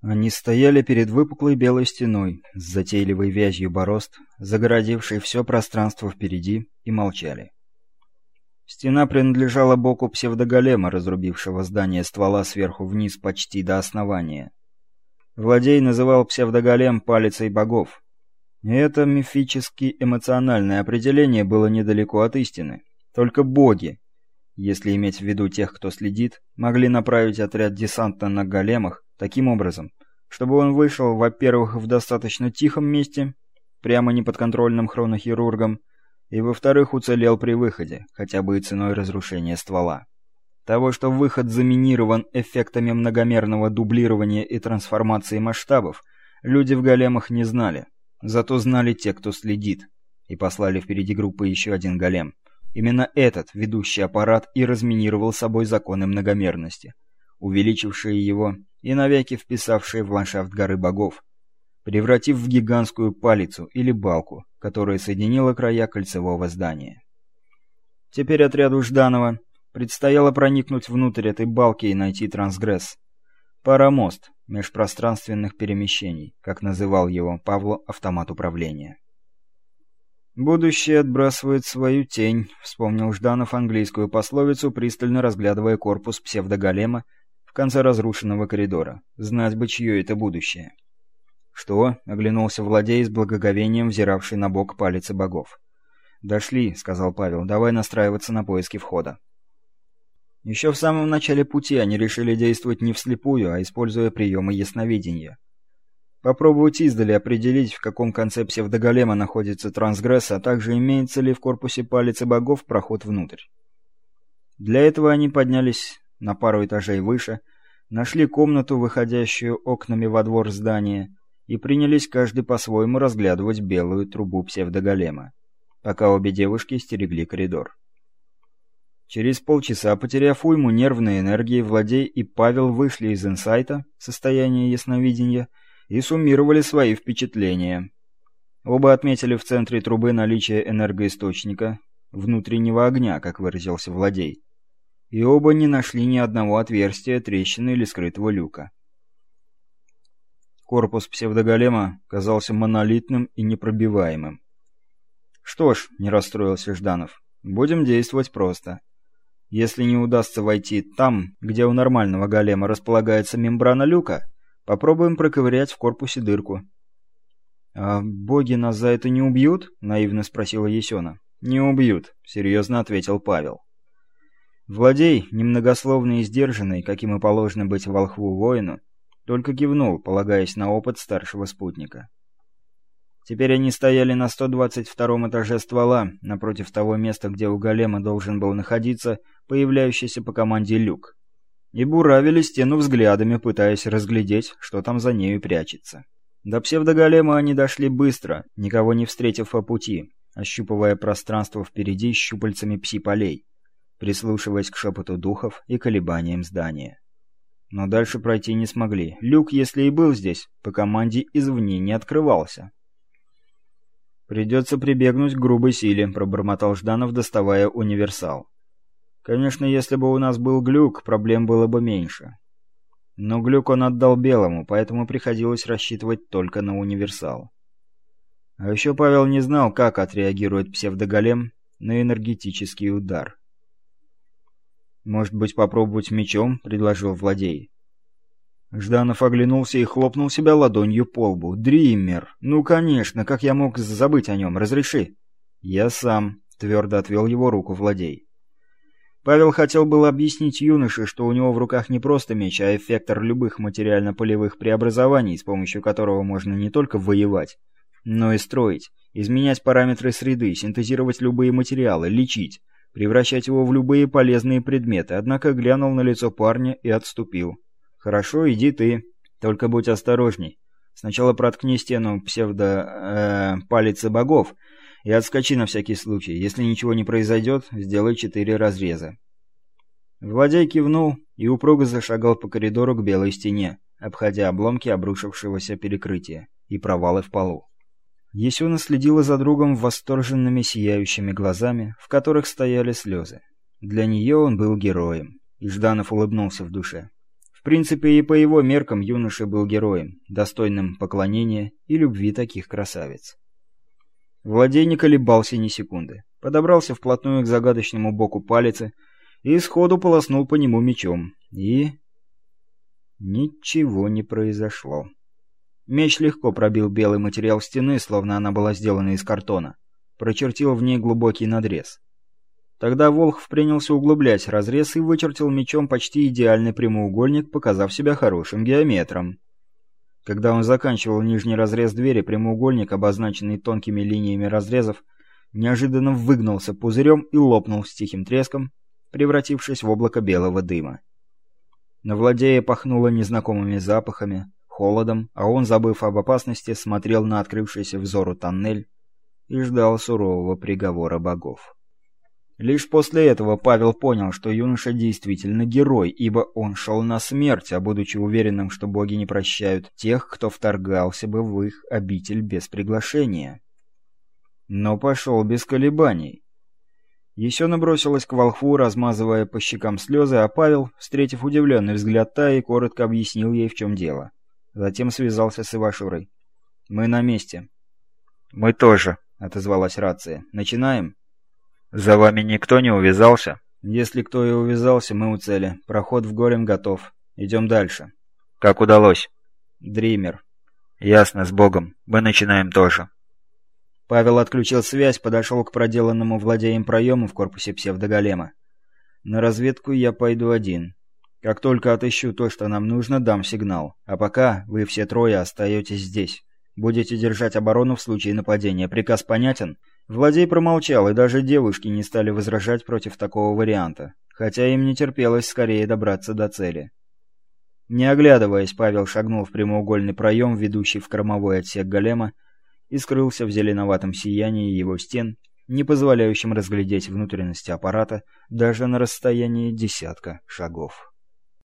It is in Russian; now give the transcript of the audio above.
Они стояли перед выпуклой белой стеной с затейливой вязью борозд, загородившей все пространство впереди, и молчали. Стена принадлежала боку псевдоголема, разрубившего здание ствола сверху вниз почти до основания. Владей называл псевдоголем «палицей богов». Это мифически эмоциональное определение было недалеко от истины. Только боги, если иметь в виду тех, кто следит, могли направить отряд десанта на големах таким образом, чтобы он вышел, во-первых, в достаточно тихом месте, прямо неподконтрольным хронохирургом, и, во-вторых, уцелел при выходе, хотя бы и ценой разрушения ствола. Того, что выход заминирован эффектами многомерного дублирования и трансформации масштабов, люди в големах не знали. Зато знали те, кто следит, и послали впереди группы еще один голем. Именно этот ведущий аппарат и разминировал собой законы многомерности, увеличившие его и навеки вписавшие в ландшафт горы богов, превратив в гигантскую палицу или балку, которая соединила края кольцевого здания. Теперь отряду Жданова предстояло проникнуть внутрь этой балки и найти трансгресс. Парамост межпространственных перемещений, как называл его Павло автомат управления. «Будущее отбрасывает свою тень», — вспомнил Жданов английскую пословицу, пристально разглядывая корпус псевдоголема в конце разрушенного коридора. «Знать бы, чье это будущее». «Что?» — оглянулся владей с благоговением, взиравший на бок палец богов. «Дошли», — сказал Павел, — «давай настраиваться на поиски входа». Еще в самом начале пути они решили действовать не вслепую, а используя приемы ясновидения. Попробовать издали определить, в каком конце псевдоголема находится трансгресс, а также имеется ли в корпусе палец богов проход внутрь. Для этого они поднялись на пару этажей выше, нашли комнату, выходящую окнами во двор здания, и принялись каждый по-своему разглядывать белую трубу псевдоголема, пока обе девушки стерегли коридор. Через полчаса, потеряв уйму нервной энергии, Владей и Павел вышли из инсайта, состояния ясновидения, и суммировали свои впечатления. Оба отметили в центре трубы наличие энергоисточника, внутреннего огня, как выразился Владей. И оба не нашли ни одного отверстия, трещины или скрытого люка. Корпус псевдоголема казался монолитным и непробиваемым. «Что ж», — не расстроился Жданов, — «будем действовать просто. Если не удастся войти там, где у нормального голема располагается мембрана люка, попробуем проковырять в корпусе дырку». «А боги нас за это не убьют?» — наивно спросила Есена. «Не убьют», — серьезно ответил Павел. Владей, немногословный и сдержанный, каким и положено быть волхву-воину, только кивнул, полагаясь на опыт старшего спутника. Теперь они стояли на 122 этаже ствола, напротив того места, где у голема должен был находиться появляющийся по команде люк, и буравили стену взглядами, пытаясь разглядеть, что там за нею прячется. До псевдоголема они дошли быстро, никого не встретив по пути, ощупывая пространство впереди щупальцами пси-полей, прислушиваясь к шепоту духов и колебаниям здания. Но дальше пройти не смогли. Люк, если и был здесь, по команде извне не открывался. «Придется прибегнуть к грубой силе», — пробормотал Жданов, доставая универсал. «Конечно, если бы у нас был глюк, проблем было бы меньше. Но глюк он отдал белому, поэтому приходилось рассчитывать только на универсал. А еще Павел не знал, как отреагирует псевдоголем на энергетический удар. «Может быть, попробовать мечом?» — предложил Владей. Жданов оглянулся и хлопнул себя ладонью по лбу. «Дример! Ну, конечно, как я мог забыть о нем? Разреши!» «Я сам», — твердо отвел его руку Владей. Павел хотел было объяснить юноше, что у него в руках не просто меч, а эффектор любых материально-полевых преобразований, с помощью которого можно не только воевать, но и строить, изменять параметры среды, синтезировать любые материалы, лечить, превращать его в любые полезные предметы, однако глянул на лицо парня и отступил. «Хорошо, иди ты. Только будь осторожней. Сначала проткни стену псевдо... Э, палицы богов и отскочи на всякий случай. Если ничего не произойдет, сделай четыре разреза». Владей кивнул и упруго зашагал по коридору к белой стене, обходя обломки обрушившегося перекрытия и провалы в полу. Есюна следила за другом восторженными сияющими глазами, в которых стояли слезы. Для нее он был героем, и Жданов улыбнулся в душе. В принципе, и по его меркам юноша был героем, достойным поклонения и любви таких красавиц. Владей не колебался ни секунды. Подобрался вплотную к загадочному боку палицы и сходу полоснул по нему мечом. И... Ничего не произошло. Меч легко пробил белый материал стены, словно она была сделана из картона. Прочертил в ней глубокий надрез. Тогда Волхв принялся углублять разрез и вычертил мечом почти идеальный прямоугольник, показав себя хорошим геометром. Когда он заканчивал нижний разрез двери, прямоугольник, обозначенный тонкими линиями разрезов, неожиданно выгнулся пузырем и лопнул с тихим треском, превратившись в облако белого дыма. На владея пахнуло незнакомыми запахами, холодом, а он, забыв об опасности, смотрел на открывшийся взору тоннель и ждал сурового приговора богов. Лишь после этого Павел понял, что юноша действительно герой, ибо он шел на смерть, а будучи уверенным, что боги не прощают тех, кто вторгался бы в их обитель без приглашения. Но пошел без колебаний. Еще набросилась к волхву, размазывая по щекам слезы, а Павел, встретив удивленный взгляд Таи, коротко объяснил ей, в чем дело. Затем связался с Ивашурой. «Мы на месте». «Мы тоже», — отозвалась рация. «Начинаем?» «За вами никто не увязался?» «Если кто и увязался, мы у цели. Проход в горем готов. Идем дальше». «Как удалось?» «Дример». «Ясно, с Богом. Мы начинаем тоже». Павел отключил связь, подошел к проделанному владеем проему в корпусе псевдоголема. «На разведку я пойду один. Как только отыщу то, что нам нужно, дам сигнал. А пока вы все трое остаетесь здесь. Будете держать оборону в случае нападения. Приказ понятен?» Владей промолчал, и даже девушки не стали возражать против такого варианта, хотя им не терпелось скорее добраться до цели. Не оглядываясь, Павел шагнул в прямоугольный проем, ведущий в кормовой отсек голема, и скрылся в зеленоватом сиянии его стен, не позволяющем разглядеть внутренности аппарата даже на расстоянии десятка шагов.